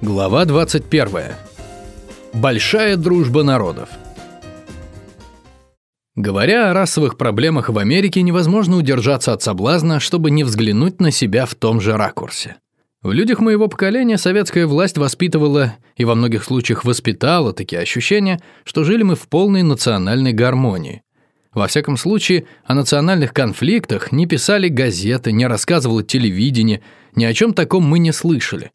Глава 21. Большая дружба народов. Говоря о расовых проблемах в Америке, невозможно удержаться от соблазна, чтобы не взглянуть на себя в том же ракурсе. В людях моего поколения советская власть воспитывала и во многих случаях воспитала такие ощущения, что жили мы в полной национальной гармонии. Во всяком случае, о национальных конфликтах не писали газеты, не рассказывало телевидение, ни о чем таком мы не слышали.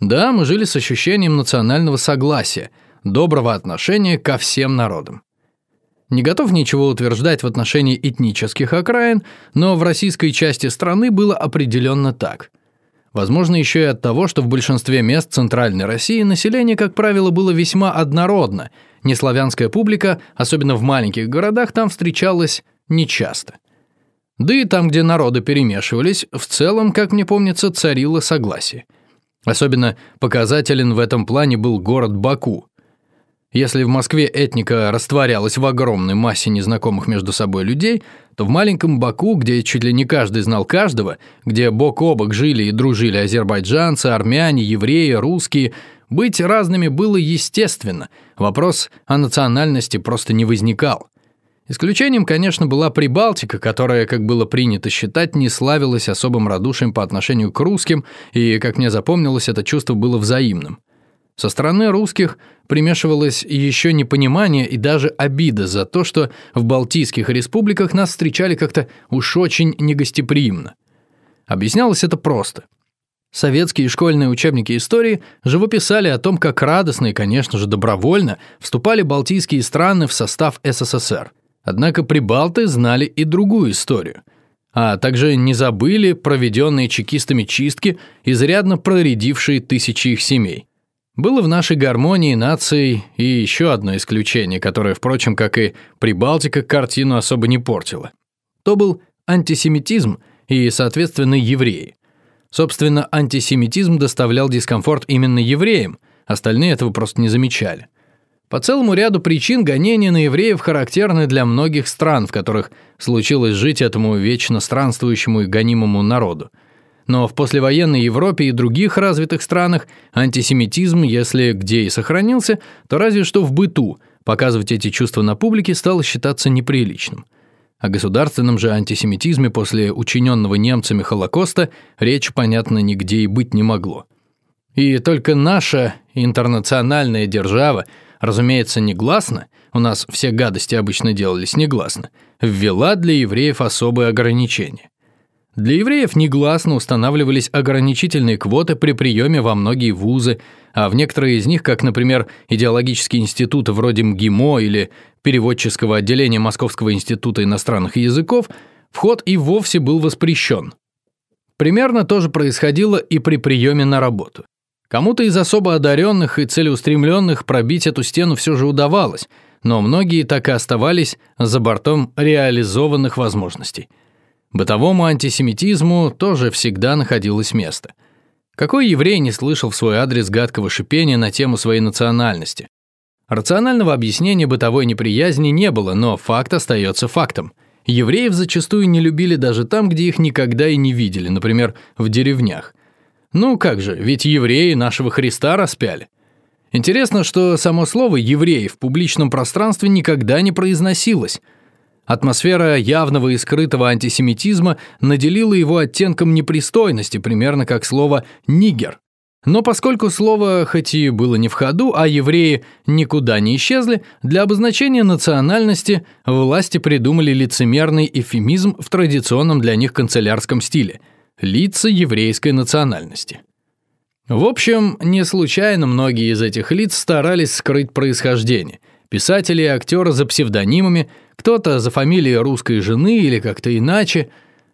Да, мы жили с ощущением национального согласия, доброго отношения ко всем народам. Не готов ничего утверждать в отношении этнических окраин, но в российской части страны было определенно так. Возможно, еще и от того, что в большинстве мест Центральной России население, как правило, было весьма однородно, неславянская публика, особенно в маленьких городах, там встречалась нечасто. Да и там, где народы перемешивались, в целом, как мне помнится, царило согласие – Особенно показателен в этом плане был город Баку. Если в Москве этника растворялась в огромной массе незнакомых между собой людей, то в маленьком Баку, где чуть ли не каждый знал каждого, где бок о бок жили и дружили азербайджанцы, армяне, евреи, русские, быть разными было естественно, вопрос о национальности просто не возникал. Исключением, конечно, была Прибалтика, которая, как было принято считать, не славилась особым радушием по отношению к русским, и, как мне запомнилось, это чувство было взаимным. Со стороны русских примешивалось еще непонимание и даже обида за то, что в Балтийских республиках нас встречали как-то уж очень негостеприимно. Объяснялось это просто. Советские школьные учебники истории живописали о том, как радостно и, конечно же, добровольно вступали балтийские страны в состав СССР – Однако прибалты знали и другую историю. А также не забыли проведенные чекистами чистки, изрядно проредившие тысячи их семей. Было в нашей гармонии нации и еще одно исключение, которое, впрочем, как и Прибалтика, картину особо не портило. То был антисемитизм и, соответственно, евреи. Собственно, антисемитизм доставлял дискомфорт именно евреям, остальные этого просто не замечали. По целому ряду причин гонения на евреев характерны для многих стран, в которых случилось жить этому вечно странствующему и гонимому народу. Но в послевоенной Европе и других развитых странах антисемитизм, если где и сохранился, то разве что в быту, показывать эти чувства на публике стало считаться неприличным. О государственном же антисемитизме после учиненного немцами Холокоста речь, понятно, нигде и быть не могло. И только наша интернациональная держава – разумеется, негласно, у нас все гадости обычно делались негласно, ввела для евреев особые ограничения. Для евреев негласно устанавливались ограничительные квоты при приеме во многие вузы, а в некоторые из них, как, например, идеологические институты вроде МГИМО или переводческого отделения Московского института иностранных языков, вход и вовсе был воспрещен. Примерно то же происходило и при приеме на работу. Кому-то из особо одаренных и целеустремленных пробить эту стену все же удавалось, но многие так и оставались за бортом реализованных возможностей. Бытовому антисемитизму тоже всегда находилось место. Какой еврей не слышал в свой адрес гадкого шипения на тему своей национальности? Рационального объяснения бытовой неприязни не было, но факт остается фактом. Евреев зачастую не любили даже там, где их никогда и не видели, например, в деревнях – ну как же, ведь евреи нашего Христа распяли. Интересно, что само слово «евреи» в публичном пространстве никогда не произносилось. Атмосфера явного и скрытого антисемитизма наделила его оттенком непристойности, примерно как слово «нигер». Но поскольку слово хоть и было не в ходу, а евреи никуда не исчезли, для обозначения национальности власти придумали лицемерный эфемизм в традиционном для них канцелярском стиле – лица еврейской национальности. В общем, не случайно многие из этих лиц старались скрыть происхождение. Писатели и актеры за псевдонимами, кто-то за фамилией русской жены или как-то иначе.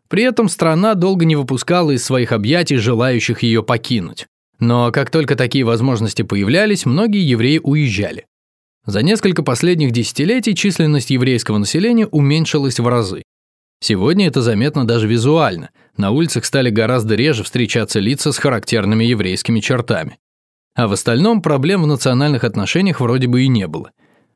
При этом страна долго не выпускала из своих объятий желающих ее покинуть. Но как только такие возможности появлялись, многие евреи уезжали. За несколько последних десятилетий численность еврейского населения уменьшилась в разы. Сегодня это заметно даже визуально. На улицах стали гораздо реже встречаться лица с характерными еврейскими чертами. А в остальном проблем в национальных отношениях вроде бы и не было.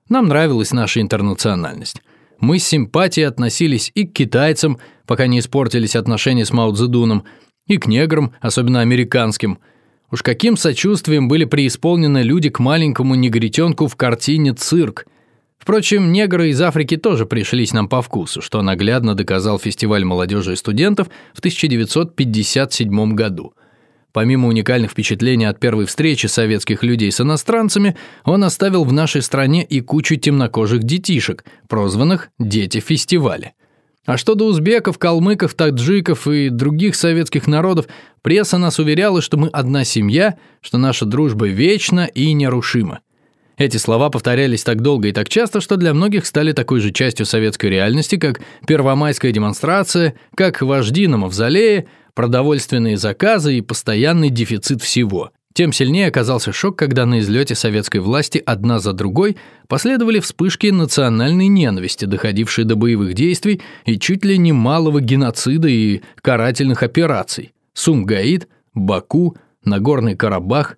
Нам нравилась наша интернациональность. Мы с симпатией относились и к китайцам, пока не испортились отношения с Мао Цзэдуном, и к неграм, особенно американским. Уж каким сочувствием были преисполнены люди к маленькому негритенку в картине «Цирк». Впрочем, негры из Африки тоже пришлись нам по вкусу, что наглядно доказал фестиваль молодежи и студентов в 1957 году. Помимо уникальных впечатлений от первой встречи советских людей с иностранцами, он оставил в нашей стране и кучу темнокожих детишек, прозванных «дети фестиваля». А что до узбеков, калмыков, таджиков и других советских народов, пресса нас уверяла, что мы одна семья, что наша дружба вечна и нерушима. Эти слова повторялись так долго и так часто, что для многих стали такой же частью советской реальности, как первомайская демонстрация, как вожди на мавзолее, продовольственные заказы и постоянный дефицит всего. Тем сильнее оказался шок, когда на излете советской власти одна за другой последовали вспышки национальной ненависти, доходившие до боевых действий и чуть ли не малого геноцида и карательных операций. Сумгаид, Баку, Нагорный Карабах.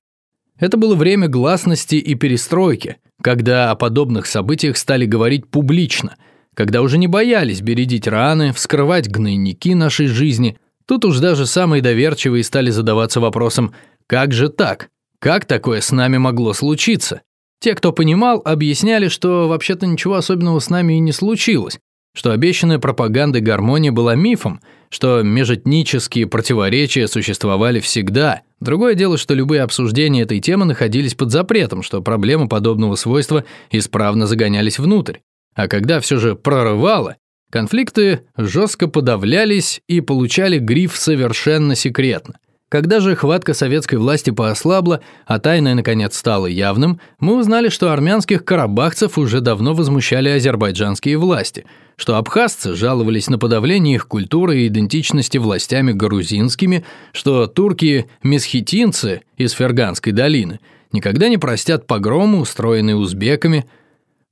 Это было время гласности и перестройки, когда о подобных событиях стали говорить публично, когда уже не боялись бередить раны, вскрывать гнойники нашей жизни. Тут уж даже самые доверчивые стали задаваться вопросом – как же так? Как такое с нами могло случиться? Те, кто понимал, объясняли, что вообще-то ничего особенного с нами и не случилось, что обещанная пропаганда гармония была мифом, что межэтнические противоречия существовали всегда. Другое дело, что любые обсуждения этой темы находились под запретом, что проблемы подобного свойства исправно загонялись внутрь. А когда все же прорывало, конфликты жестко подавлялись и получали гриф совершенно секретно. Когда же хватка советской власти поослабла, а тайное наконец стало явным, мы узнали, что армянских карабахцев уже давно возмущали азербайджанские власти, что абхазцы жаловались на подавление их культуры и идентичности властями грузинскими, что турки-месхетинцы из Ферганской долины никогда не простят погромы, устроенные узбеками.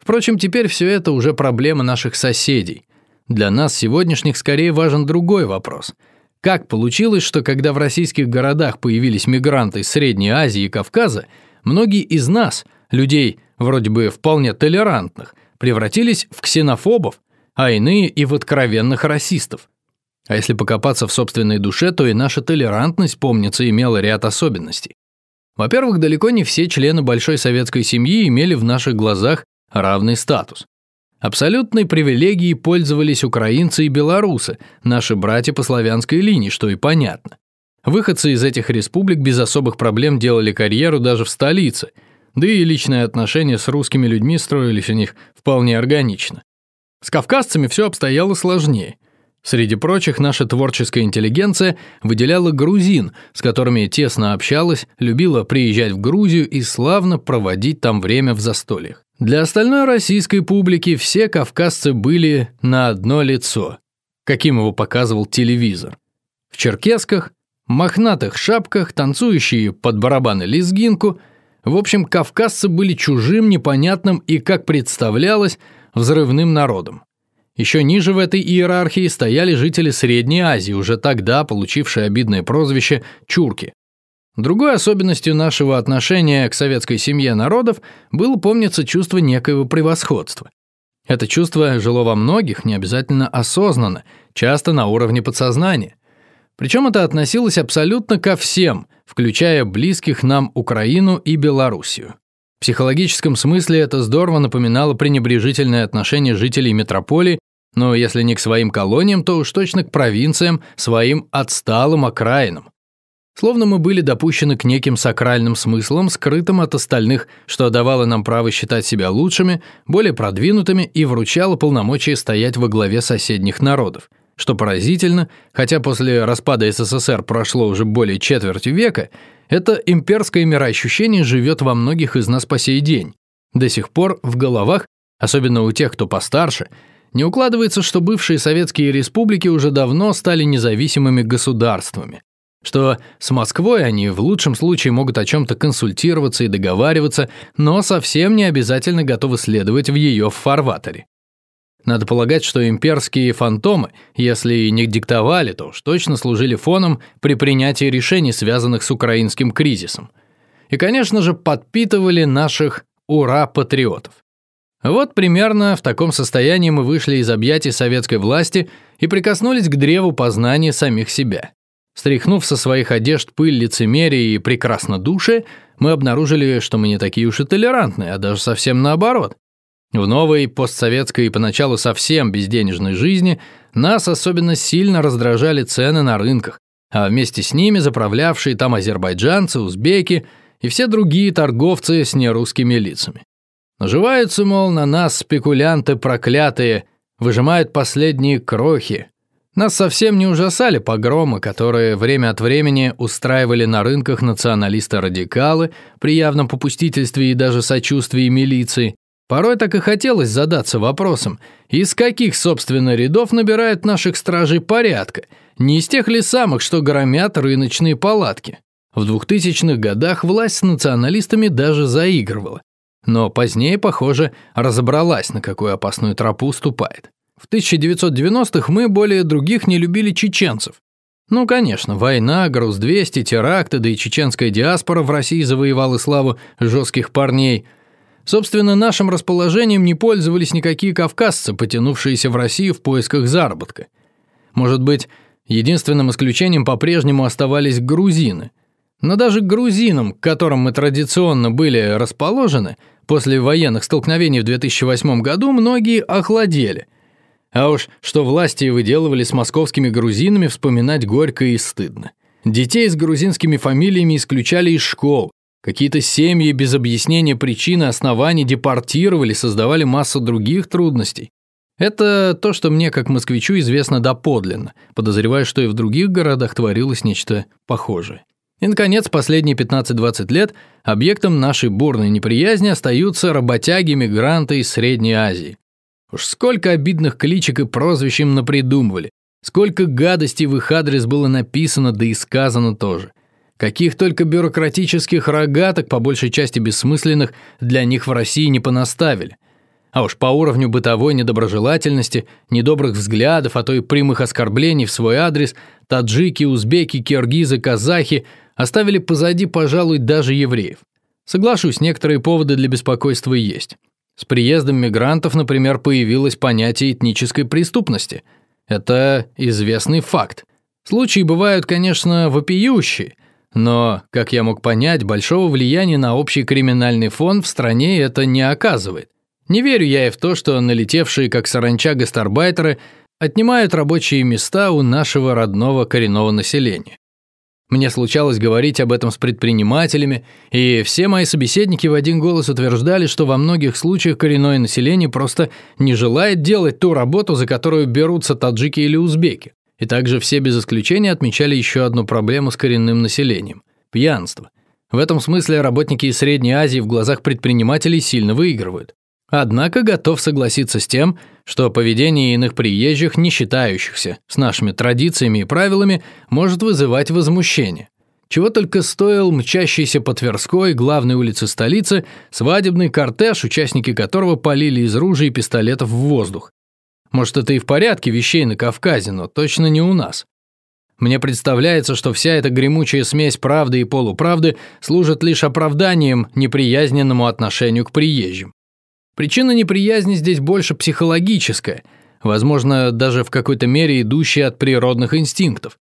Впрочем, теперь все это уже проблема наших соседей. Для нас сегодняшних скорее важен другой вопрос – как получилось, что когда в российских городах появились мигранты из Средней Азии и Кавказа, многие из нас, людей вроде бы вполне толерантных, превратились в ксенофобов, а иные и в откровенных расистов? А если покопаться в собственной душе, то и наша толерантность, помнится, имела ряд особенностей. Во-первых, далеко не все члены большой советской семьи имели в наших глазах равный статус. Абсолютной привилегией пользовались украинцы и белорусы, наши братья по славянской линии, что и понятно. Выходцы из этих республик без особых проблем делали карьеру даже в столице, да и личные отношения с русскими людьми строились у них вполне органично. С кавказцами все обстояло сложнее. Среди прочих, наша творческая интеллигенция выделяла грузин, с которыми тесно общалась, любила приезжать в Грузию и славно проводить там время в застольях. Для остальной российской публики все кавказцы были на одно лицо, каким его показывал телевизор. В черкесках, мохнатых шапках, танцующие под барабаны лезгинку. В общем, кавказцы были чужим, непонятным и, как представлялось, взрывным народом. Еще ниже в этой иерархии стояли жители Средней Азии, уже тогда получившие обидное прозвище «чурки». Другой особенностью нашего отношения к советской семье народов было, помнится, чувство некоего превосходства. Это чувство жило во многих, не обязательно осознанно, часто на уровне подсознания. Причем это относилось абсолютно ко всем, включая близких нам Украину и Белоруссию. В психологическом смысле это здорово напоминало пренебрежительное отношение жителей метрополии, но если не к своим колониям, то уж точно к провинциям, своим отсталым окраинам. Словно мы были допущены к неким сакральным смыслам, скрытым от остальных, что давало нам право считать себя лучшими, более продвинутыми и вручало полномочия стоять во главе соседних народов. Что поразительно, хотя после распада СССР прошло уже более четверти века, это имперское мироощущение живет во многих из нас по сей день. До сих пор в головах, особенно у тех, кто постарше, не укладывается, что бывшие советские республики уже давно стали независимыми государствами что с Москвой они в лучшем случае могут о чем-то консультироваться и договариваться, но совсем не обязательно готовы следовать в ее фарватере. Надо полагать, что имперские фантомы, если и не диктовали, то уж точно служили фоном при принятии решений, связанных с украинским кризисом. И, конечно же, подпитывали наших «ура-патриотов». Вот примерно в таком состоянии мы вышли из объятий советской власти и прикоснулись к древу познания самих себя. Стряхнув со своих одежд пыль лицемерия и прекрасно души, мы обнаружили, что мы не такие уж и толерантные, а даже совсем наоборот. В новой постсоветской и поначалу совсем безденежной жизни нас особенно сильно раздражали цены на рынках, а вместе с ними заправлявшие там азербайджанцы, узбеки и все другие торговцы с нерусскими лицами. Наживаются, мол, на нас спекулянты проклятые, выжимают последние крохи, нас совсем не ужасали погромы, которые время от времени устраивали на рынках националисты-радикалы при явном попустительстве и даже сочувствии милиции. Порой так и хотелось задаться вопросом, из каких, собственно, рядов набирают наших стражей порядка, не из тех ли самых, что громят рыночные палатки. В 2000-х годах власть с националистами даже заигрывала. Но позднее, похоже, разобралась, на какую опасную тропу ступает. В 1990-х мы более других не любили чеченцев. Ну, конечно, война, груз-200, теракты, да и чеченская диаспора в России завоевала славу жестких парней. Собственно, нашим расположением не пользовались никакие кавказцы, потянувшиеся в Россию в поисках заработка. Может быть, единственным исключением по-прежнему оставались грузины. Но даже грузинам, к которым мы традиционно были расположены, после военных столкновений в 2008 году многие охладели – а уж что власти выделывали с московскими грузинами, вспоминать горько и стыдно. Детей с грузинскими фамилиями исключали из школ. Какие-то семьи без объяснения причин и оснований депортировали, создавали массу других трудностей. Это то, что мне, как москвичу, известно доподлинно. Подозреваю, что и в других городах творилось нечто похожее. И, наконец, последние 15-20 лет объектом нашей бурной неприязни остаются работяги-мигранты из Средней Азии. Уж сколько обидных кличек и прозвищ им напридумывали. Сколько гадостей в их адрес было написано, да и сказано тоже. Каких только бюрократических рогаток, по большей части бессмысленных, для них в России не понаставили. А уж по уровню бытовой недоброжелательности, недобрых взглядов, а то и прямых оскорблений в свой адрес, таджики, узбеки, киргизы, казахи оставили позади, пожалуй, даже евреев. Соглашусь, некоторые поводы для беспокойства есть. С приездом мигрантов, например, появилось понятие этнической преступности. Это известный факт. Случаи бывают, конечно, вопиющие, но, как я мог понять, большого влияния на общий криминальный фон в стране это не оказывает. Не верю я и в то, что налетевшие как саранча гастарбайтеры отнимают рабочие места у нашего родного коренного населения. Мне случалось говорить об этом с предпринимателями, и все мои собеседники в один голос утверждали, что во многих случаях коренное население просто не желает делать ту работу, за которую берутся таджики или узбеки. И также все без исключения отмечали еще одну проблему с коренным населением – пьянство. В этом смысле работники из Средней Азии в глазах предпринимателей сильно выигрывают. Однако готов согласиться с тем, что поведение иных приезжих, не считающихся с нашими традициями и правилами, может вызывать возмущение. Чего только стоил мчащийся по Тверской, главной улице столицы, свадебный кортеж, участники которого полили из ружей и пистолетов в воздух. Может, это и в порядке вещей на Кавказе, но точно не у нас. Мне представляется, что вся эта гремучая смесь правды и полуправды служит лишь оправданием неприязненному отношению к приезжим. Причина неприязни здесь больше психологическая, возможно, даже в какой-то мере идущая от природных инстинктов.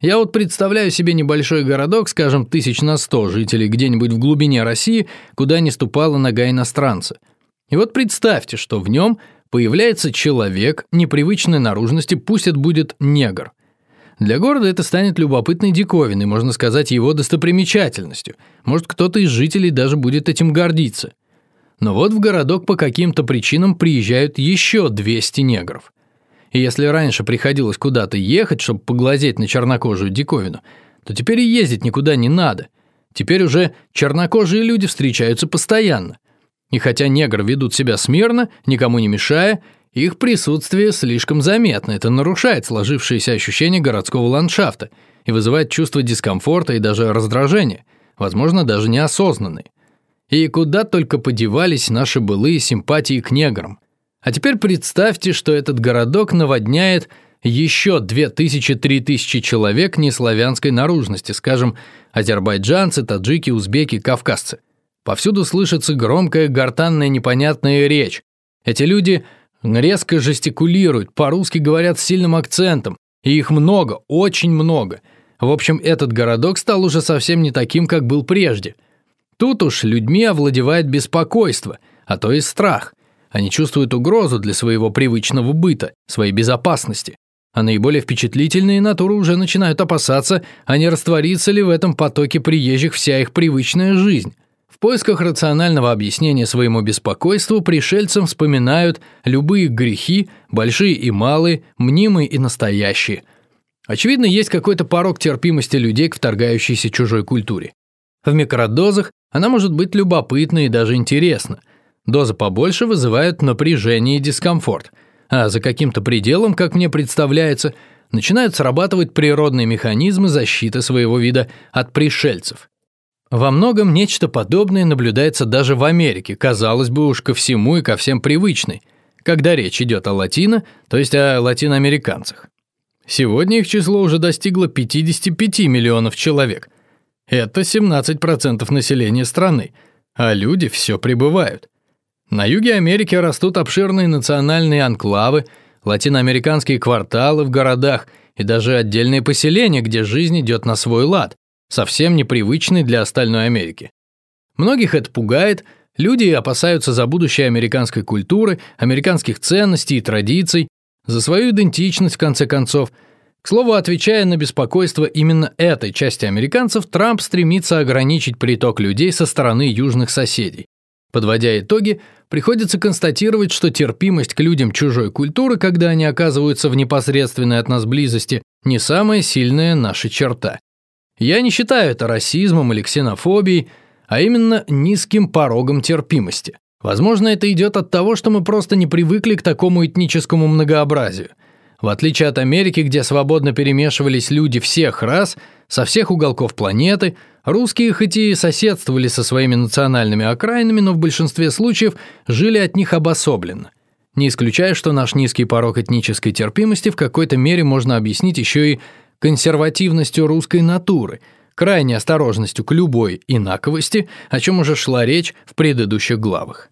Я вот представляю себе небольшой городок, скажем, тысяч на сто жителей где-нибудь в глубине России, куда не ступала нога иностранца. И вот представьте, что в нем появляется человек непривычной наружности, пусть это будет негр. Для города это станет любопытной диковиной, можно сказать, его достопримечательностью. Может, кто-то из жителей даже будет этим гордиться. Но вот в городок по каким-то причинам приезжают еще 200 негров. И если раньше приходилось куда-то ехать, чтобы поглазеть на чернокожую диковину, то теперь и ездить никуда не надо. Теперь уже чернокожие люди встречаются постоянно. И хотя негры ведут себя смирно, никому не мешая, их присутствие слишком заметно, это нарушает сложившееся ощущение городского ландшафта и вызывает чувство дискомфорта и даже раздражения, возможно, даже неосознанные. И куда только подевались наши былые симпатии к неграм. А теперь представьте, что этот городок наводняет еще 2000-3000 человек неславянской наружности, скажем, азербайджанцы, таджики, узбеки, кавказцы. Повсюду слышится громкая, гортанная, непонятная речь. Эти люди резко жестикулируют, по-русски говорят с сильным акцентом, и их много, очень много – В общем, этот городок стал уже совсем не таким, как был прежде. Тут уж людьми овладевает беспокойство, а то и страх. Они чувствуют угрозу для своего привычного быта, своей безопасности. А наиболее впечатлительные натуры уже начинают опасаться, а не растворится ли в этом потоке приезжих вся их привычная жизнь. В поисках рационального объяснения своему беспокойству пришельцам вспоминают любые грехи, большие и малые, мнимые и настоящие. Очевидно, есть какой-то порог терпимости людей к вторгающейся чужой культуре. В микродозах она может быть любопытна и даже интересна. Дозы побольше вызывают напряжение и дискомфорт – а за каким-то пределом, как мне представляется, начинают срабатывать природные механизмы защиты своего вида от пришельцев. Во многом нечто подобное наблюдается даже в Америке, казалось бы уж ко всему и ко всем привычной, когда речь идет о латино, то есть о латиноамериканцах. Сегодня их число уже достигло 55 миллионов человек. Это 17% населения страны, а люди все прибывают. На юге Америки растут обширные национальные анклавы, латиноамериканские кварталы в городах и даже отдельные поселения, где жизнь идет на свой лад, совсем непривычный для остальной Америки. Многих это пугает, люди опасаются за будущее американской культуры, американских ценностей и традиций, за свою идентичность в конце концов. К слову, отвечая на беспокойство именно этой части американцев, Трамп стремится ограничить приток людей со стороны южных соседей. Подводя итоги, приходится констатировать, что терпимость к людям чужой культуры, когда они оказываются в непосредственной от нас близости, не самая сильная наша черта. Я не считаю это расизмом или ксенофобией, а именно низким порогом терпимости. Возможно, это идет от того, что мы просто не привыкли к такому этническому многообразию. В отличие от Америки, где свободно перемешивались люди всех рас, со всех уголков планеты, русские хоть и соседствовали со своими национальными окраинами, но в большинстве случаев жили от них обособленно. Не исключая, что наш низкий порог этнической терпимости в какой-то мере можно объяснить еще и консервативностью русской натуры, крайней осторожностью к любой инаковости, о чем уже шла речь в предыдущих главах.